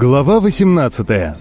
Глава 18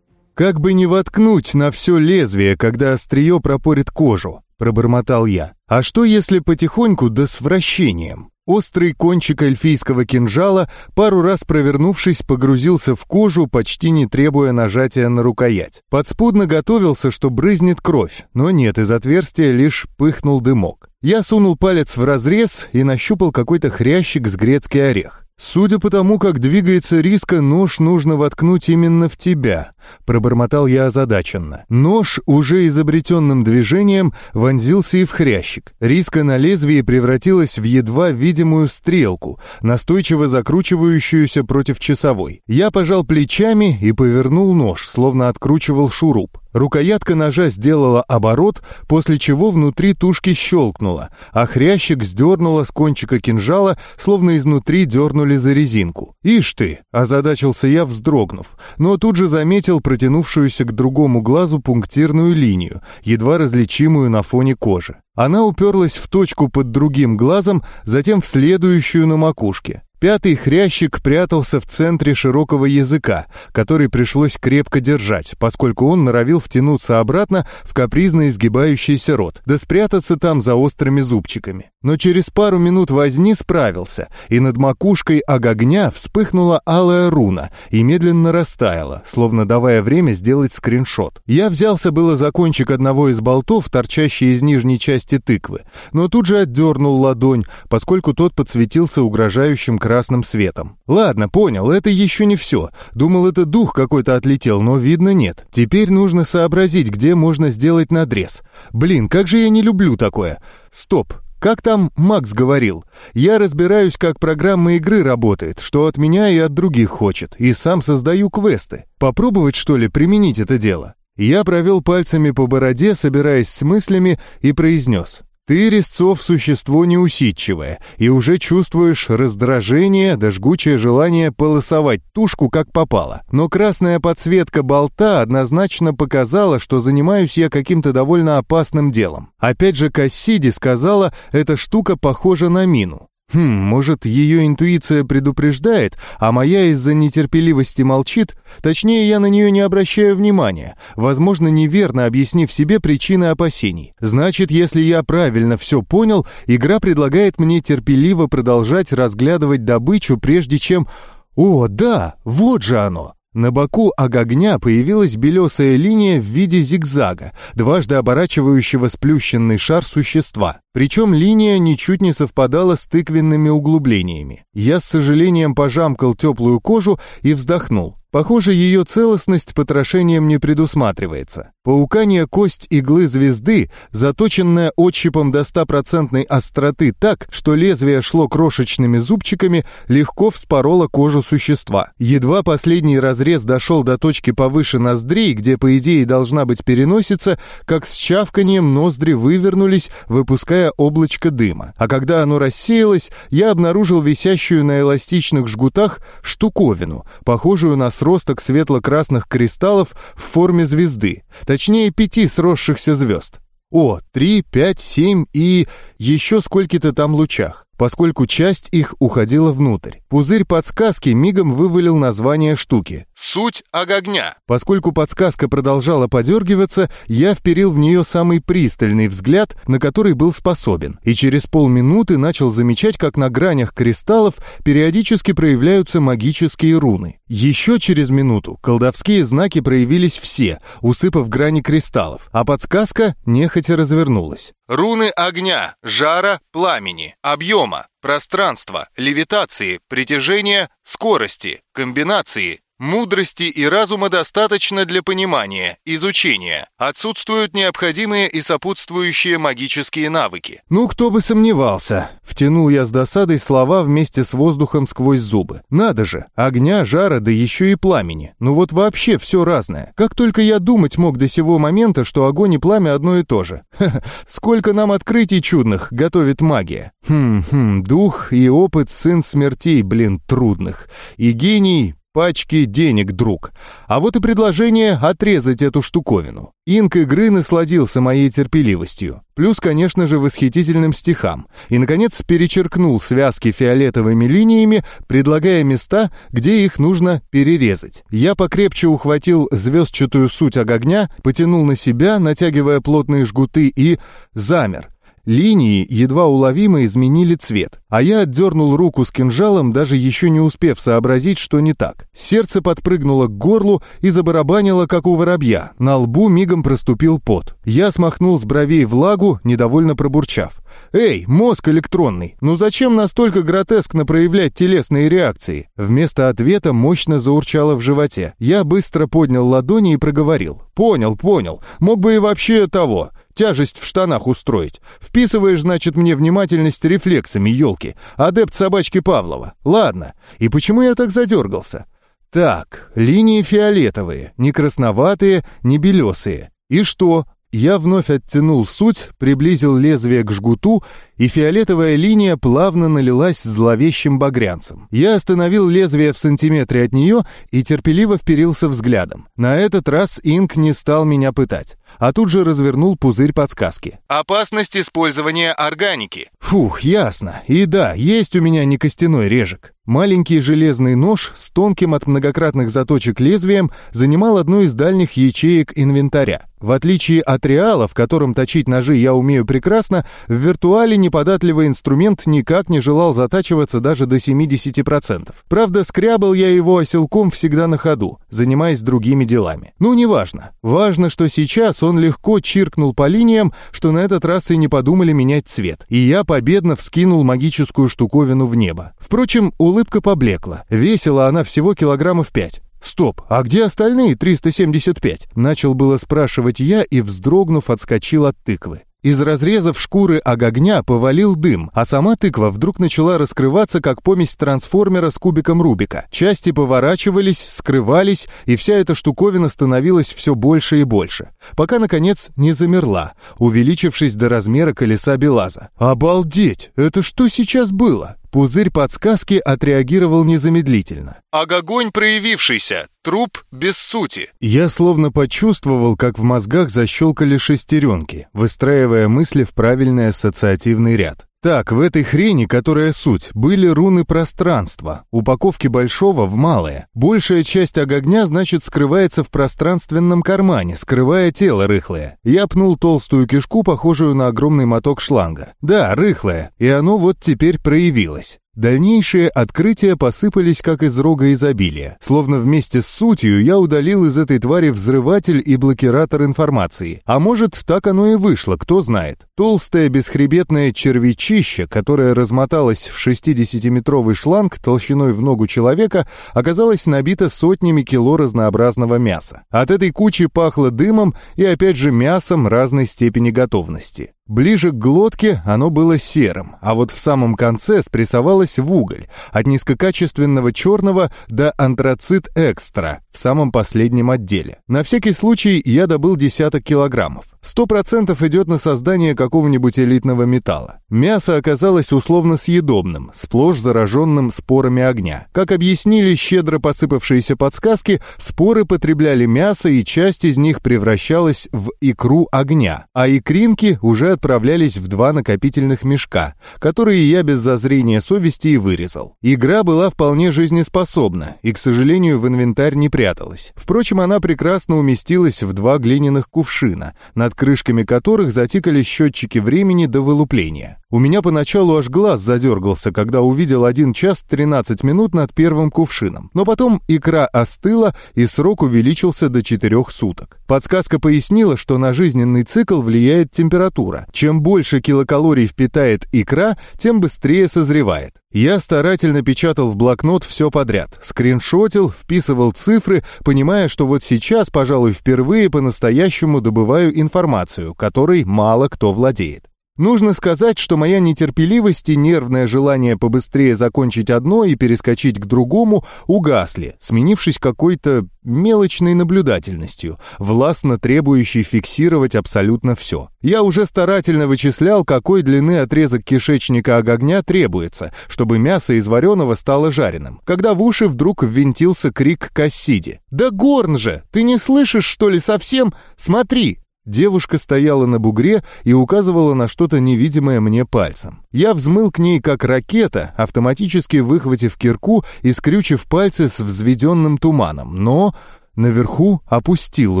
«Как бы не воткнуть на все лезвие, когда острие пропорит кожу», — пробормотал я. «А что, если потихоньку да с вращением?» Острый кончик эльфийского кинжала, пару раз провернувшись, погрузился в кожу, почти не требуя нажатия на рукоять. Подспудно готовился, что брызнет кровь, но нет, из отверстия лишь пыхнул дымок. Я сунул палец в разрез и нащупал какой-то хрящик с грецкий орех. «Судя по тому, как двигается риска, нож нужно воткнуть именно в тебя», — пробормотал я озадаченно. Нож, уже изобретенным движением, вонзился и в хрящик. Риска на лезвии превратилась в едва видимую стрелку, настойчиво закручивающуюся против часовой. Я пожал плечами и повернул нож, словно откручивал шуруп. Рукоятка ножа сделала оборот, после чего внутри тушки щелкнула, а хрящик сдернула с кончика кинжала, словно изнутри дернули за резинку. «Ишь ты!» — озадачился я, вздрогнув, но тут же заметил протянувшуюся к другому глазу пунктирную линию, едва различимую на фоне кожи. Она уперлась в точку под другим глазом, затем в следующую на макушке. Пятый хрящик прятался в центре широкого языка, который пришлось крепко держать, поскольку он норовил втянуться обратно в капризно изгибающийся рот, да спрятаться там за острыми зубчиками. Но через пару минут возни справился, и над макушкой огня вспыхнула алая руна и медленно растаяла, словно давая время сделать скриншот. Я взялся было за кончик одного из болтов, торчащий из нижней части тыквы, но тут же отдернул ладонь, поскольку тот подсветился угрожающим красным красным светом. Ладно, понял, это еще не все. Думал, это дух какой-то отлетел, но видно нет. Теперь нужно сообразить, где можно сделать надрез. Блин, как же я не люблю такое. Стоп, как там Макс говорил, я разбираюсь, как программа игры работает, что от меня и от других хочет, и сам создаю квесты. Попробовать, что ли, применить это дело? Я провел пальцами по бороде, собираясь с мыслями, и произнес. Ты, Резцов, существо неусидчивое, и уже чувствуешь раздражение да жгучее желание полосовать тушку как попало. Но красная подсветка болта однозначно показала, что занимаюсь я каким-то довольно опасным делом. Опять же, Кассиди сказала, эта штука похожа на мину. Хм, может, ее интуиция предупреждает, а моя из-за нетерпеливости молчит? Точнее, я на нее не обращаю внимания, возможно, неверно объяснив себе причины опасений. Значит, если я правильно все понял, игра предлагает мне терпеливо продолжать разглядывать добычу, прежде чем... О, да, вот же оно! На боку огня появилась белесая линия в виде зигзага, дважды оборачивающего сплющенный шар существа. Причем линия ничуть не совпадала с тыквенными углублениями. Я с сожалением пожамкал теплую кожу и вздохнул. Похоже, ее целостность потрошением не предусматривается. Паукание кость иглы звезды, заточенная отщипом до стопроцентной остроты так, что лезвие шло крошечными зубчиками, легко вспороло кожу существа. Едва последний разрез дошел до точки повыше ноздрей, где, по идее, должна быть переносица, как с чавканием ноздри вывернулись, выпуская облачко дыма. А когда оно рассеялось, я обнаружил висящую на эластичных жгутах штуковину, похожую на сросток светло-красных кристаллов в форме звезды, точнее пяти сросшихся звезд. О, три, пять, семь и еще сколько-то там лучах поскольку часть их уходила внутрь. Пузырь подсказки мигом вывалил название штуки. Суть огня. Поскольку подсказка продолжала подергиваться, я вперил в нее самый пристальный взгляд, на который был способен, и через полминуты начал замечать, как на гранях кристаллов периодически проявляются магические руны. Еще через минуту колдовские знаки проявились все, усыпав грани кристаллов, а подсказка нехотя развернулась. Руны огня, жара, пламени, объема, пространства, левитации, притяжения, скорости, комбинации, Мудрости и разума достаточно для понимания, изучения. Отсутствуют необходимые и сопутствующие магические навыки. Ну, кто бы сомневался. Втянул я с досадой слова вместе с воздухом сквозь зубы. Надо же, огня, жара, да еще и пламени. Ну вот вообще все разное. Как только я думать мог до сего момента, что огонь и пламя одно и то же. Сколько нам открытий чудных готовит магия. Хм-хм, дух и опыт сын смертей, блин, трудных. И гений пачки денег, друг. А вот и предложение отрезать эту штуковину. Инк игры насладился моей терпеливостью. Плюс, конечно же, восхитительным стихам. И, наконец, перечеркнул связки фиолетовыми линиями, предлагая места, где их нужно перерезать. Я покрепче ухватил звездчатую суть огня, потянул на себя, натягивая плотные жгуты, и замер. Линии едва уловимо изменили цвет, а я отдернул руку с кинжалом, даже еще не успев сообразить, что не так. Сердце подпрыгнуло к горлу и забарабанило, как у воробья. На лбу мигом проступил пот. Я смахнул с бровей влагу, недовольно пробурчав. «Эй, мозг электронный, ну зачем настолько гротескно проявлять телесные реакции?» Вместо ответа мощно заурчало в животе. Я быстро поднял ладони и проговорил. «Понял, понял. Мог бы и вообще того. Тяжесть в штанах устроить. Вписываешь, значит, мне внимательность рефлексами, елки. Адепт собачки Павлова. Ладно. И почему я так задергался? Так, линии фиолетовые, не красноватые, не белесые. И что? Я вновь оттянул суть, приблизил лезвие к жгуту, и фиолетовая линия плавно налилась зловещим багрянцем. Я остановил лезвие в сантиметре от нее и терпеливо вперился взглядом. На этот раз Инк не стал меня пытать, а тут же развернул пузырь подсказки. «Опасность использования органики». Фух, ясно. И да, есть у меня не костяной режек. Маленький железный нож с тонким от многократных заточек лезвием занимал одну из дальних ячеек инвентаря. В отличие от реала, в котором точить ножи я умею прекрасно, в виртуале неподатливый инструмент никак не желал затачиваться даже до 70%. Правда, скрябал я его оселком всегда на ходу, занимаясь другими делами. Ну, неважно. Важно, что сейчас он легко чиркнул по линиям, что на этот раз и не подумали менять цвет. И я победно вскинул магическую штуковину в небо. Впрочем, у улыбка поблекла. Весила она всего килограммов пять. «Стоп, а где остальные 375?» Начал было спрашивать я и, вздрогнув, отскочил от тыквы. Из разрезов шкуры огня повалил дым, а сама тыква вдруг начала раскрываться, как помесь трансформера с кубиком Рубика. Части поворачивались, скрывались, и вся эта штуковина становилась все больше и больше, пока, наконец, не замерла, увеличившись до размера колеса Белаза. «Обалдеть! Это что сейчас было?» Пузырь подсказки отреагировал незамедлительно. «Огонь проявившийся, труп без сути». Я словно почувствовал, как в мозгах защелкали шестеренки, выстраивая мысли в правильный ассоциативный ряд. Так, в этой хрени, которая суть, были руны пространства, упаковки большого в малое. Большая часть огня, значит, скрывается в пространственном кармане, скрывая тело рыхлое. Я пнул толстую кишку, похожую на огромный моток шланга. Да, рыхлое, и оно вот теперь проявилось. Дальнейшие открытия посыпались как из рога изобилия. Словно вместе с сутью я удалил из этой твари взрыватель и блокиратор информации. А может, так оно и вышло, кто знает. Толстое бесхребетное червячище, которое размоталось в 60-метровый шланг толщиной в ногу человека, оказалось набито сотнями кило разнообразного мяса. От этой кучи пахло дымом и опять же мясом разной степени готовности. Ближе к глотке оно было серым, а вот в самом конце спрессовалось в уголь, от низкокачественного черного до антрацит экстра в самом последнем отделе. На всякий случай я добыл десяток килограммов. Сто процентов идет на создание какого-нибудь элитного металла. Мясо оказалось условно съедобным, сплошь зараженным спорами огня. Как объяснили щедро посыпавшиеся подсказки, споры потребляли мясо, и часть из них превращалась в икру огня, а икринки уже отправлялись в два накопительных мешка, которые я без зазрения совести и вырезал. Игра была вполне жизнеспособна и, к сожалению, в инвентарь не пряталась. Впрочем, она прекрасно уместилась в два глиняных кувшина, над крышками которых затикали счетчики времени до вылупления. У меня поначалу аж глаз задергался, когда увидел 1 час 13 минут над первым кувшином. Но потом икра остыла, и срок увеличился до 4 суток. Подсказка пояснила, что на жизненный цикл влияет температура. Чем больше килокалорий впитает икра, тем быстрее созревает. Я старательно печатал в блокнот все подряд, скриншотил, вписывал цифры, понимая, что вот сейчас, пожалуй, впервые по-настоящему добываю информацию, которой мало кто владеет. Нужно сказать, что моя нетерпеливость и нервное желание побыстрее закончить одно и перескочить к другому угасли, сменившись какой-то мелочной наблюдательностью, властно требующей фиксировать абсолютно все. Я уже старательно вычислял, какой длины отрезок кишечника огня требуется, чтобы мясо из вареного стало жареным, когда в уши вдруг ввинтился крик Кассиди. «Да горн же! Ты не слышишь, что ли, совсем? Смотри!» Девушка стояла на бугре и указывала на что-то невидимое мне пальцем. Я взмыл к ней как ракета, автоматически выхватив кирку и скрючив пальцы с взведенным туманом, но наверху опустил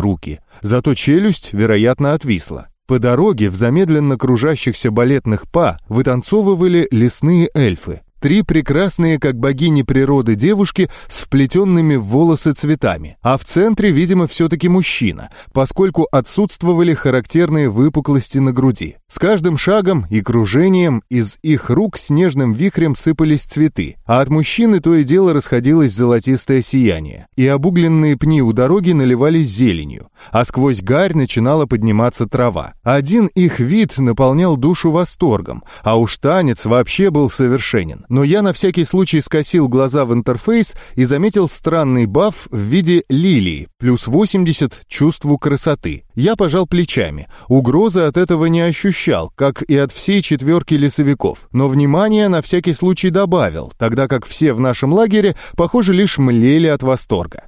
руки. Зато челюсть, вероятно, отвисла. По дороге в замедленно кружащихся балетных па вытанцовывали лесные эльфы. Три прекрасные, как богини природы, девушки с вплетенными в волосы цветами. А в центре, видимо, все-таки мужчина, поскольку отсутствовали характерные выпуклости на груди. С каждым шагом и кружением из их рук снежным вихрем сыпались цветы, а от мужчины то и дело расходилось золотистое сияние, и обугленные пни у дороги наливались зеленью, а сквозь гарь начинала подниматься трава. Один их вид наполнял душу восторгом, а уж танец вообще был совершенен но я на всякий случай скосил глаза в интерфейс и заметил странный баф в виде лилии, плюс 80 чувству красоты. Я пожал плечами. Угрозы от этого не ощущал, как и от всей четверки лесовиков, но внимание на всякий случай добавил, тогда как все в нашем лагере, похоже, лишь млели от восторга.